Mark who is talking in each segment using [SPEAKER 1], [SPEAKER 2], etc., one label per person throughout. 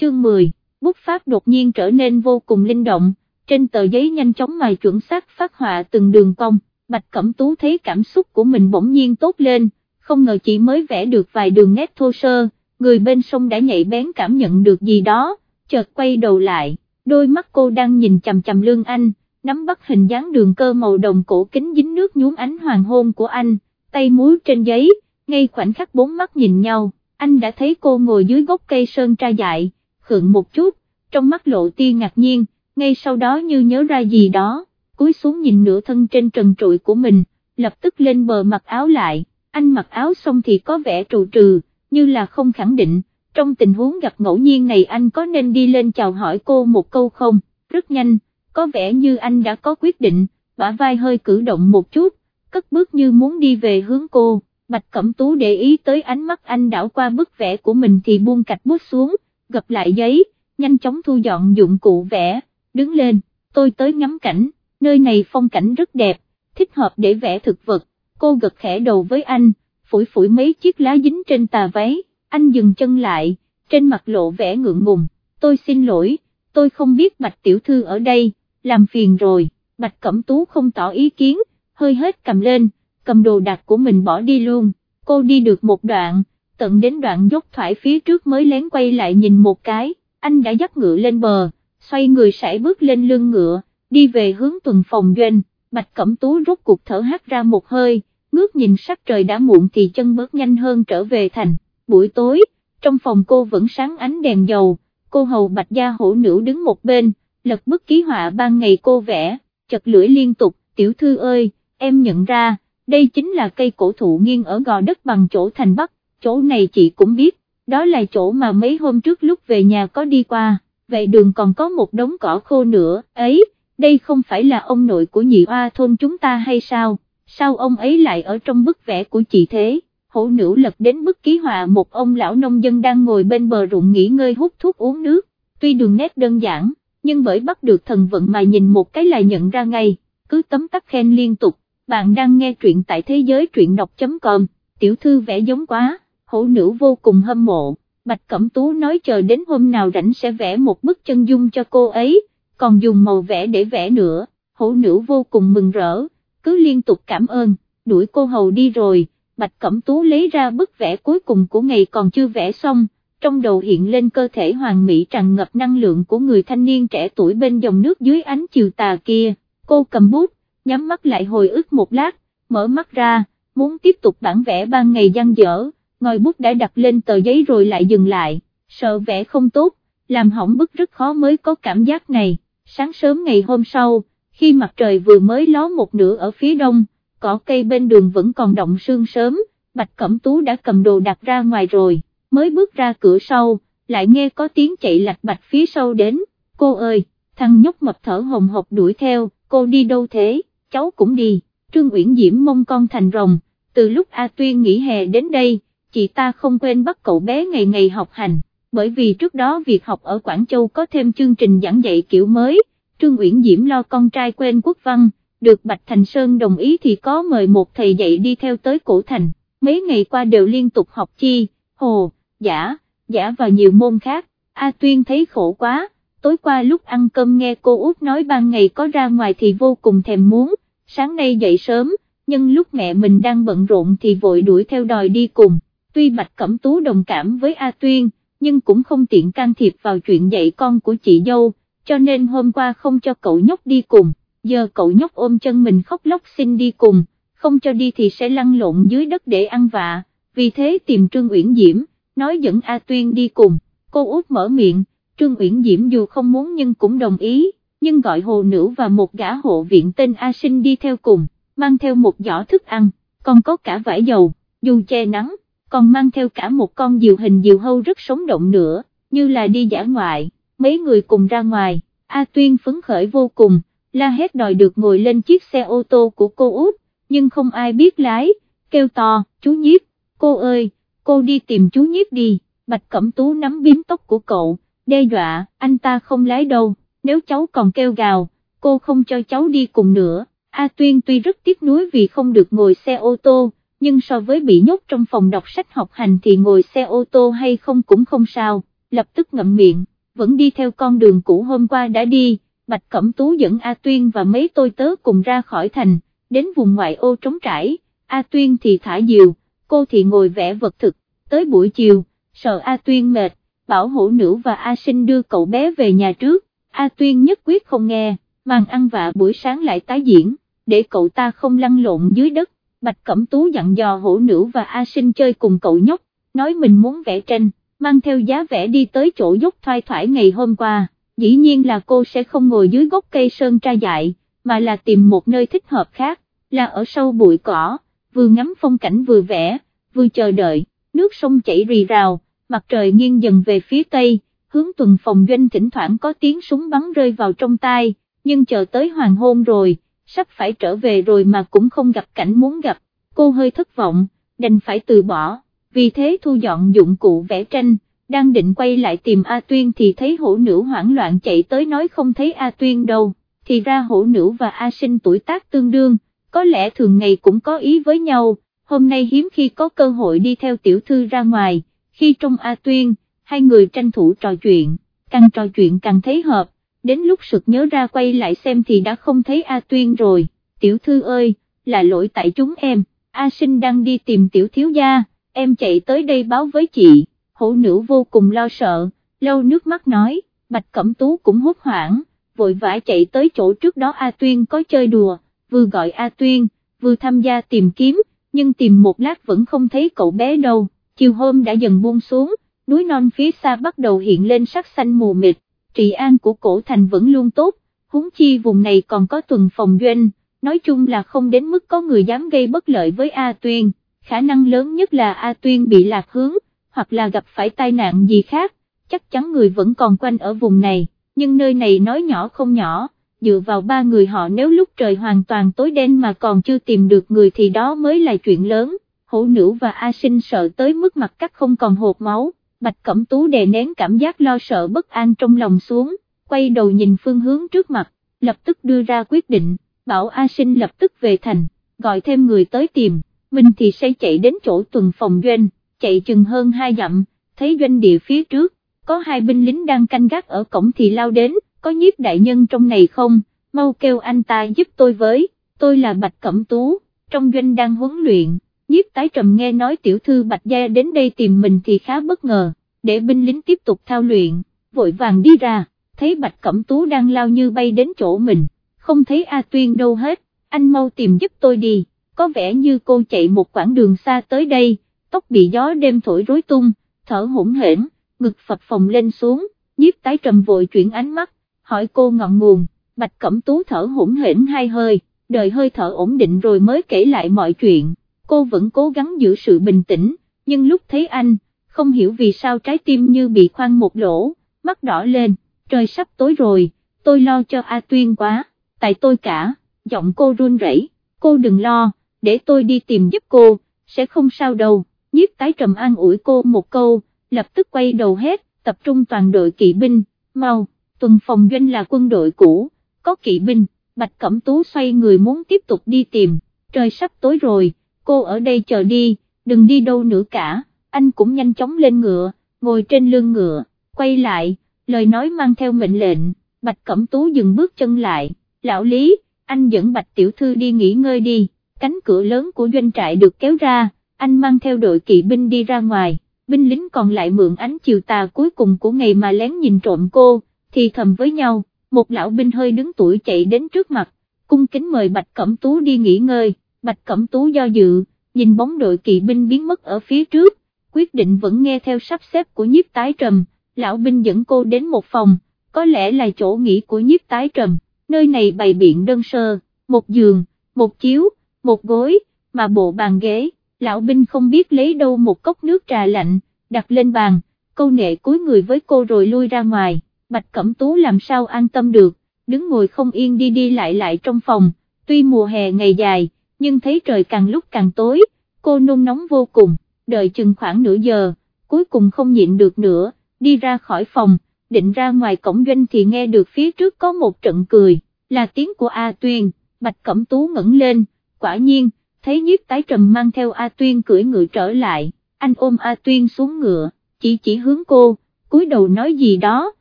[SPEAKER 1] chương 10, bút pháp đột nhiên trở nên vô cùng linh động, trên tờ giấy nhanh chóng mà chuẩn xác phát họa từng đường cong, Bạch Cẩm Tú thấy cảm xúc của mình bỗng nhiên tốt lên, không ngờ chỉ mới vẽ được vài đường nét thô sơ, người bên sông đã nhạy bén cảm nhận được gì đó, chợt quay đầu lại, đôi mắt cô đang nhìn chằm chằm lương anh, nắm bắt hình dáng đường cơ màu đồng cổ kính dính nước nhuốm ánh hoàng hôn của anh, tay múi trên giấy, ngay khoảnh khắc bốn mắt nhìn nhau, anh đã thấy cô ngồi dưới gốc cây sơn tra dại, khựng một chút, trong mắt lộ tia ngạc nhiên, ngay sau đó như nhớ ra gì đó, cúi xuống nhìn nửa thân trên trần trụi của mình, lập tức lên bờ mặc áo lại, anh mặc áo xong thì có vẻ trụ trừ, như là không khẳng định, trong tình huống gặp ngẫu nhiên này anh có nên đi lên chào hỏi cô một câu không, rất nhanh, có vẻ như anh đã có quyết định, bả vai hơi cử động một chút, cất bước như muốn đi về hướng cô, Bạch Cẩm Tú để ý tới ánh mắt anh đảo qua bức vẽ của mình thì buông cạch bút xuống, gập lại giấy, nhanh chóng thu dọn dụng cụ vẽ, đứng lên, tôi tới ngắm cảnh, nơi này phong cảnh rất đẹp, thích hợp để vẽ thực vật, cô gật khẽ đầu với anh, phủi phủi mấy chiếc lá dính trên tà váy, anh dừng chân lại, trên mặt lộ vẻ ngượng ngùng, tôi xin lỗi, tôi không biết Bạch Tiểu Thư ở đây, làm phiền rồi, Bạch Cẩm Tú không tỏ ý kiến, hơi hết cầm lên, cầm đồ đạc của mình bỏ đi luôn, cô đi được một đoạn, tận đến đoạn dốc thoải phía trước mới lén quay lại nhìn một cái, anh đã dắt ngựa lên bờ, xoay người sải bước lên lưng ngựa, đi về hướng tuần phòng doanh, Bạch Cẩm Tú rút cuộc thở hắt ra một hơi, ngước nhìn sắc trời đã muộn thì chân bước nhanh hơn trở về thành, buổi tối, trong phòng cô vẫn sáng ánh đèn dầu, cô hầu Bạch Gia hổ nữ đứng một bên, lật bức ký họa ban ngày cô vẽ, chật lưỡi liên tục, tiểu thư ơi, em nhận ra, đây chính là cây cổ thụ nghiêng ở gò đất bằng chỗ thành Bắc, chỗ này chị cũng biết, đó là chỗ mà mấy hôm trước lúc về nhà có đi qua, vậy đường còn có một đống cỏ khô nữa, ấy, đây không phải là ông nội của nhị oa thôn chúng ta hay sao, sao ông ấy lại ở trong bức vẽ của chị thế? Hổ nữ lật đến bức ký họa một ông lão nông dân đang ngồi bên bờ ruộng nghỉ ngơi hút thuốc uống nước, tuy đường nét đơn giản, nhưng bởi bắt được thần vận mà nhìn một cái là nhận ra ngay, cứ tấm tắc khen liên tục, bạn đang nghe truyện tại thế giới truyện đọc.com, tiểu thư vẽ giống quá, hổ nữ vô cùng hâm mộ, Bạch Cẩm Tú nói chờ đến hôm nào rảnh sẽ vẽ một bức chân dung cho cô ấy, còn dùng màu vẽ để vẽ nữa, hổ nữ vô cùng mừng rỡ, cứ liên tục cảm ơn, đuổi cô hầu đi rồi, Bạch Cẩm Tú lấy ra bức vẽ cuối cùng của ngày còn chưa vẽ xong, trong đầu hiện lên cơ thể hoàng mỹ tràn ngập năng lượng của người thanh niên trẻ tuổi bên dòng nước dưới ánh chiều tà kia, cô cầm bút, nhắm mắt lại hồi ức một lát, mở mắt ra, muốn tiếp tục bản vẽ ban ngày giăng dở, ngòi bút đã đặt lên tờ giấy rồi lại dừng lại, sợ vẽ không tốt, làm hỏng bức rất khó mới có cảm giác này, sáng sớm ngày hôm sau, khi mặt trời vừa mới ló một nửa ở phía đông, cỏ cây bên đường vẫn còn động sương sớm, Bạch Cẩm Tú đã cầm đồ đặt ra ngoài rồi, mới bước ra cửa sau, lại nghe có tiếng chạy lạch bạch phía sau đến, cô ơi, thằng nhóc mập thở hồng hộc đuổi theo, cô đi đâu thế? cháu cũng đi, Trương Uyển Diễm mong con thành rồng, từ lúc A Tuyên nghỉ hè đến đây, chị ta không quên bắt cậu bé ngày ngày học hành, bởi vì trước đó việc học ở Quảng Châu có thêm chương trình giảng dạy kiểu mới, Trương Uyển Diễm lo con trai quên quốc văn, được Bạch Thành Sơn đồng ý thì có mời một thầy dạy đi theo tới cổ thành, mấy ngày qua đều liên tục học chi, hồ, giả, giả và nhiều môn khác, A Tuyên thấy khổ quá tối qua lúc ăn cơm nghe cô út nói ban ngày có ra ngoài thì vô cùng thèm muốn, sáng nay dậy sớm, nhưng lúc mẹ mình đang bận rộn thì vội đuổi theo đòi đi cùng, tuy Bạch Cẩm Tú đồng cảm với A Tuyên, nhưng cũng không tiện can thiệp vào chuyện dạy con của chị dâu, cho nên hôm qua không cho cậu nhóc đi cùng, giờ cậu nhóc ôm chân mình khóc lóc xin đi cùng, không cho đi thì sẽ lăn lộn dưới đất để ăn vạ, vì thế tìm Trương Uyển Diễm, nói dẫn A Tuyên đi cùng, cô út mở miệng, Trương Uyển Diễm dù không muốn nhưng cũng đồng ý, nhưng gọi hồ nữ và một gã hộ viện tên A Sinh đi theo cùng, mang theo một giỏ thức ăn, còn có cả vải dầu, dù che nắng, còn mang theo cả một con diều hình diều hâu rất sống động nữa, như là đi giả ngoại, mấy người cùng ra ngoài, A Tuyên phấn khởi vô cùng, la hét đòi được ngồi lên chiếc xe ô tô của cô út, nhưng không ai biết lái, kêu to, chú nhiếp, cô ơi, cô đi tìm chú nhiếp đi, Bạch Cẩm Tú nắm biếm tóc của cậu, đe dọa, anh ta không lái đâu, nếu cháu còn kêu gào, cô không cho cháu đi cùng nữa, A Tuyên tuy rất tiếc nuối vì không được ngồi xe ô tô, nhưng so với bị nhốt trong phòng đọc sách học hành thì ngồi xe ô tô hay không cũng không sao, lập tức ngậm miệng, vẫn đi theo con đường cũ hôm qua đã đi, Bạch Cẩm Tú dẫn A Tuyên và mấy tôi tớ cùng ra khỏi thành, đến vùng ngoại ô trống trải, A Tuyên thì thả diều, cô thì ngồi vẽ vật thực, tới buổi chiều, sợ A Tuyên mệt, bảo hổ nữ và A Sinh đưa cậu bé về nhà trước, A Tuyên nhất quyết không nghe, màn ăn vạ buổi sáng lại tái diễn, để cậu ta không lăn lộn dưới đất, Bạch Cẩm Tú dặn dò hổ nữ và A Sinh chơi cùng cậu nhóc, nói mình muốn vẽ tranh, mang theo giá vẽ đi tới chỗ dốc thoai thoải ngày hôm qua, dĩ nhiên là cô sẽ không ngồi dưới gốc cây sơn tra dại, mà là tìm một nơi thích hợp khác, là ở sâu bụi cỏ, vừa ngắm phong cảnh vừa vẽ, vừa chờ đợi, nước sông chảy rì rào, mặt trời nghiêng dần về phía tây, hướng tuần phòng doanh thỉnh thoảng có tiếng súng bắn rơi vào trong tai, nhưng chờ tới hoàng hôn rồi, sắp phải trở về rồi mà cũng không gặp cảnh muốn gặp, cô hơi thất vọng, đành phải từ bỏ, vì thế thu dọn dụng cụ vẽ tranh, đang định quay lại tìm A Tuyên thì thấy hổ nữ hoảng loạn chạy tới nói không thấy A Tuyên đâu, thì ra hổ nữ và A Sinh tuổi tác tương đương, có lẽ thường ngày cũng có ý với nhau, hôm nay hiếm khi có cơ hội đi theo tiểu thư ra ngoài, khi trong A Tuyên, hai người tranh thủ trò chuyện, càng trò chuyện càng thấy hợp, đến lúc sực nhớ ra quay lại xem thì đã không thấy A Tuyên rồi, tiểu thư ơi, là lỗi tại chúng em, A Sinh đang đi tìm tiểu thiếu gia, em chạy tới đây báo với chị, hổ nữ vô cùng lo sợ, lâu nước mắt nói, Bạch Cẩm Tú cũng hốt hoảng, vội vã chạy tới chỗ trước đó A Tuyên có chơi đùa, vừa gọi A Tuyên, vừa tham gia tìm kiếm, nhưng tìm một lát vẫn không thấy cậu bé đâu, chiều hôm đã dần buông xuống, núi non phía xa bắt đầu hiện lên sắc xanh mù mịt, trị an của cổ thành vẫn luôn tốt, huống chi vùng này còn có tuần phòng doanh, nói chung là không đến mức có người dám gây bất lợi với A Tuyên, khả năng lớn nhất là A Tuyên bị lạc hướng, hoặc là gặp phải tai nạn gì khác, chắc chắn người vẫn còn quanh ở vùng này, nhưng nơi này nói nhỏ không nhỏ, dựa vào ba người họ nếu lúc trời hoàn toàn tối đen mà còn chưa tìm được người thì đó mới là chuyện lớn, hổ nữ và A sinh sợ tới mức mặt cắt không còn hột máu, Bạch Cẩm Tú đè nén cảm giác lo sợ bất an trong lòng xuống, quay đầu nhìn phương hướng trước mặt, lập tức đưa ra quyết định, bảo A sinh lập tức về thành, gọi thêm người tới tìm, mình thì sẽ chạy đến chỗ tuần phòng doanh, chạy chừng hơn hai dặm, thấy doanh địa phía trước, có hai binh lính đang canh gác ở cổng thì lao đến, có nhiếp đại nhân trong này không, mau kêu anh ta giúp tôi với, tôi là Bạch Cẩm Tú, trong doanh đang huấn luyện, nhiếp tái trầm nghe nói tiểu thư Bạch Gia đến đây tìm mình thì khá bất ngờ, để binh lính tiếp tục thao luyện, vội vàng đi ra, thấy Bạch Cẩm Tú đang lao như bay đến chỗ mình, không thấy A Tuyên đâu hết, anh mau tìm giúp tôi đi, có vẻ như cô chạy một quãng đường xa tới đây, tóc bị gió đêm thổi rối tung, thở hỗn hển, ngực phập phồng lên xuống, nhiếp tái trầm vội chuyển ánh mắt, hỏi cô ngọn nguồn, bạch cẩm tú thở hỗn hển hai hơi, đợi hơi thở ổn định rồi mới kể lại mọi chuyện, cô vẫn cố gắng giữ sự bình tĩnh, nhưng lúc thấy anh, không hiểu vì sao trái tim như bị khoan một lỗ, mắt đỏ lên, trời sắp tối rồi, tôi lo cho A Tuyên quá, tại tôi cả, giọng cô run rẩy, cô đừng lo, để tôi đi tìm giúp cô, sẽ không sao đâu nhiếp tái trầm an ủi cô một câu, lập tức quay đầu hết, tập trung toàn đội kỵ binh, mau, tuần phòng doanh là quân đội cũ, có kỵ binh, Bạch Cẩm Tú xoay người muốn tiếp tục đi tìm, trời sắp tối rồi, cô ở đây chờ đi, đừng đi đâu nữa cả, anh cũng nhanh chóng lên ngựa, ngồi trên lưng ngựa, quay lại, lời nói mang theo mệnh lệnh, Bạch Cẩm Tú dừng bước chân lại, lão Lý, anh dẫn Bạch Tiểu Thư đi nghỉ ngơi đi, cánh cửa lớn của doanh trại được kéo ra, anh mang theo đội kỵ binh đi ra ngoài, binh lính còn lại mượn ánh chiều tà cuối cùng của ngày mà lén nhìn trộm cô, thì thầm với nhau, một lão binh hơi đứng tuổi chạy đến trước mặt, cung kính mời Bạch Cẩm Tú đi nghỉ ngơi, Bạch Cẩm Tú do dự, nhìn bóng đội kỵ binh biến mất ở phía trước, quyết định vẫn nghe theo sắp xếp của nhiếp tái trầm, lão binh dẫn cô đến một phòng, có lẽ là chỗ nghỉ của nhiếp tái trầm, nơi này bày biện đơn sơ, một giường, một chiếu, một gối, mà bộ bàn ghế. Lão binh không biết lấy đâu một cốc nước trà lạnh, đặt lên bàn, câu nệ cúi người với cô rồi lui ra ngoài, Bạch Cẩm Tú làm sao an tâm được, đứng ngồi không yên đi đi lại lại trong phòng, tuy mùa hè ngày dài, nhưng thấy trời càng lúc càng tối, cô nôn nóng vô cùng, đợi chừng khoảng nửa giờ, cuối cùng không nhịn được nữa, đi ra khỏi phòng, định ra ngoài cổng doanh thì nghe được phía trước có một trận cười, là tiếng của A Tuyên, Bạch Cẩm Tú ngẩng lên, quả nhiên, thấy nhiếp tái trầm mang theo A Tuyên cưỡi ngựa trở lại, anh ôm A Tuyên xuống ngựa, chỉ chỉ hướng cô, cúi đầu nói gì đó,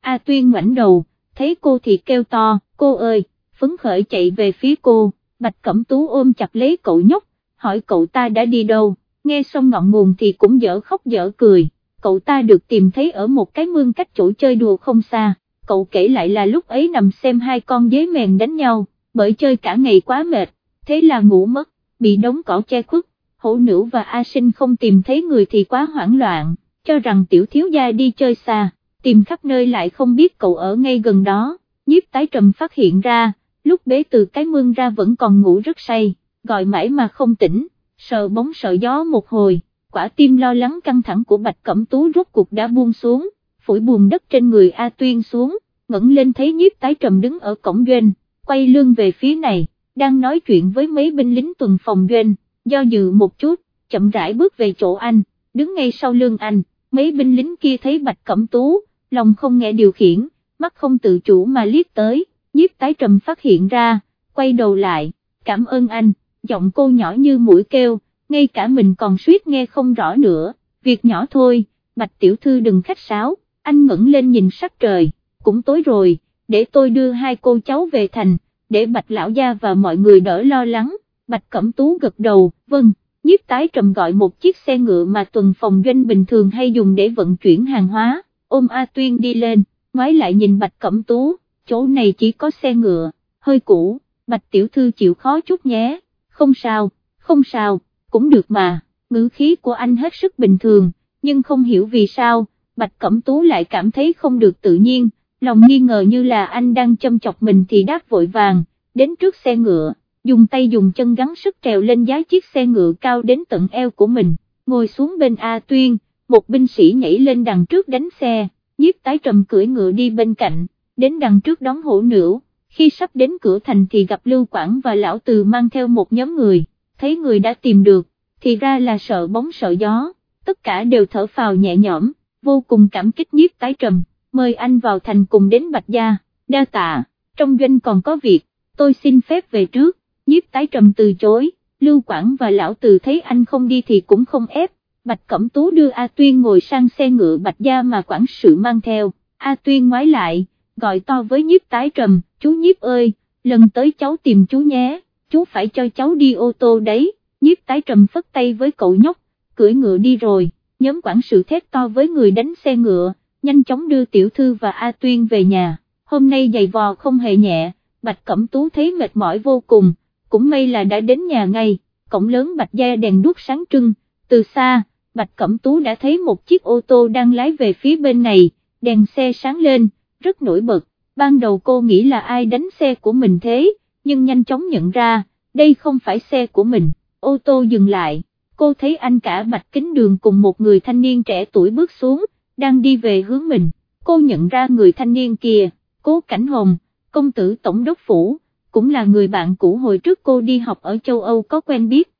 [SPEAKER 1] A Tuyên ngoảnh đầu, thấy cô thì kêu to, cô ơi, phấn khởi chạy về phía cô, Bạch Cẩm Tú ôm chặt lấy cậu nhóc, hỏi cậu ta đã đi đâu, nghe xong ngọn nguồn thì cũng dở khóc dở cười, cậu ta được tìm thấy ở một cái mương cách chỗ chơi đùa không xa, cậu kể lại là lúc ấy nằm xem hai con dế mèn đánh nhau, bởi chơi cả ngày quá mệt, thế là ngủ mất, bị đống cỏ che khuất, hổ nữ và A sinh không tìm thấy người thì quá hoảng loạn, cho rằng tiểu thiếu gia đi chơi xa, tìm khắp nơi lại không biết cậu ở ngay gần đó, nhiếp tái trầm phát hiện ra, lúc bế từ cái mương ra vẫn còn ngủ rất say, gọi mãi mà không tỉnh, sợ bóng sợ gió một hồi, quả tim lo lắng căng thẳng của Bạch Cẩm Tú rốt cuộc đã buông xuống, phủi buồn đất trên người A Tuyên xuống, ngẩng lên thấy nhiếp tái trầm đứng ở cổng doanh, quay lưng về phía này, đang nói chuyện với mấy binh lính tuần phòng doanh, do dự một chút, chậm rãi bước về chỗ anh, đứng ngay sau lưng anh, mấy binh lính kia thấy Bạch Cẩm Tú, lòng không nghe điều khiển, mắt không tự chủ mà liếc tới, nhiếp tái trầm phát hiện ra, quay đầu lại, cảm ơn anh, giọng cô nhỏ như mũi kêu, ngay cả mình còn suýt nghe không rõ nữa, việc nhỏ thôi, bạch tiểu thư đừng khách sáo, anh ngẩng lên nhìn sắc trời, cũng tối rồi, để tôi đưa hai cô cháu về thành, để bạch lão gia và mọi người đỡ lo lắng, bạch cẩm tú gật đầu, vâng, nhiếp tái trầm gọi một chiếc xe ngựa mà tuần phòng doanh bình thường hay dùng để vận chuyển hàng hóa, ôm A Tuyên đi lên, ngoái lại nhìn bạch cẩm tú, chỗ này chỉ có xe ngựa, hơi cũ, bạch tiểu thư chịu khó chút nhé, không sao, không sao, cũng được mà, ngữ khí của anh hết sức bình thường, nhưng không hiểu vì sao, bạch cẩm tú lại cảm thấy không được tự nhiên, lòng nghi ngờ như là anh đang châm chọc mình thì đáp vội vàng, đến trước xe ngựa, dùng tay dùng chân gắn sức trèo lên giá chiếc xe ngựa cao đến tận eo của mình, ngồi xuống bên A Tuyên, một binh sĩ nhảy lên đằng trước đánh xe, nhiếp tái trầm cưỡi ngựa đi bên cạnh đến đằng trước đón hổ nữ, khi sắp đến cửa thành thì gặp Lưu Quảng và Lão Từ mang theo một nhóm người, thấy người đã tìm được, thì ra là sợ bóng sợ gió, tất cả đều thở phào nhẹ nhõm, vô cùng cảm kích nhiếp tái trầm, mời anh vào thành cùng đến Bạch Gia, đa tạ, trong doanh còn có việc, tôi xin phép về trước, nhiếp tái trầm từ chối, Lưu Quảng và Lão Từ thấy anh không đi thì cũng không ép, Bạch Cẩm Tú đưa A Tuyên ngồi sang xe ngựa Bạch Gia mà quản sự mang theo, A Tuyên ngoái lại, gọi to với nhiếp tái trầm, chú nhiếp ơi, lần tới cháu tìm chú nhé, chú phải cho cháu đi ô tô đấy, nhiếp tái trầm phất tay với cậu nhóc, cưỡi ngựa đi rồi, nhóm quản sự thét to với người đánh xe ngựa, nhanh chóng đưa tiểu thư và A Tuyên về nhà, hôm nay giày vò không hề nhẹ, Bạch Cẩm Tú thấy mệt mỏi vô cùng, cũng may là đã đến nhà ngay, cổng lớn Bạch Gia đèn đuốc sáng trưng, từ xa, Bạch Cẩm Tú đã thấy một chiếc ô tô đang lái về phía bên này, đèn xe sáng lên, rất nổi bật, ban đầu cô nghĩ là ai đánh xe của mình thế, nhưng nhanh chóng nhận ra, đây không phải xe của mình, ô tô dừng lại, cô thấy anh cả bạch kính đường cùng một người thanh niên trẻ tuổi bước xuống, đang đi về hướng mình, cô nhận ra người thanh niên kia, cố cảnh hồng, công tử tổng đốc phủ, cũng là người bạn cũ hồi trước cô đi học ở châu Âu có quen biết,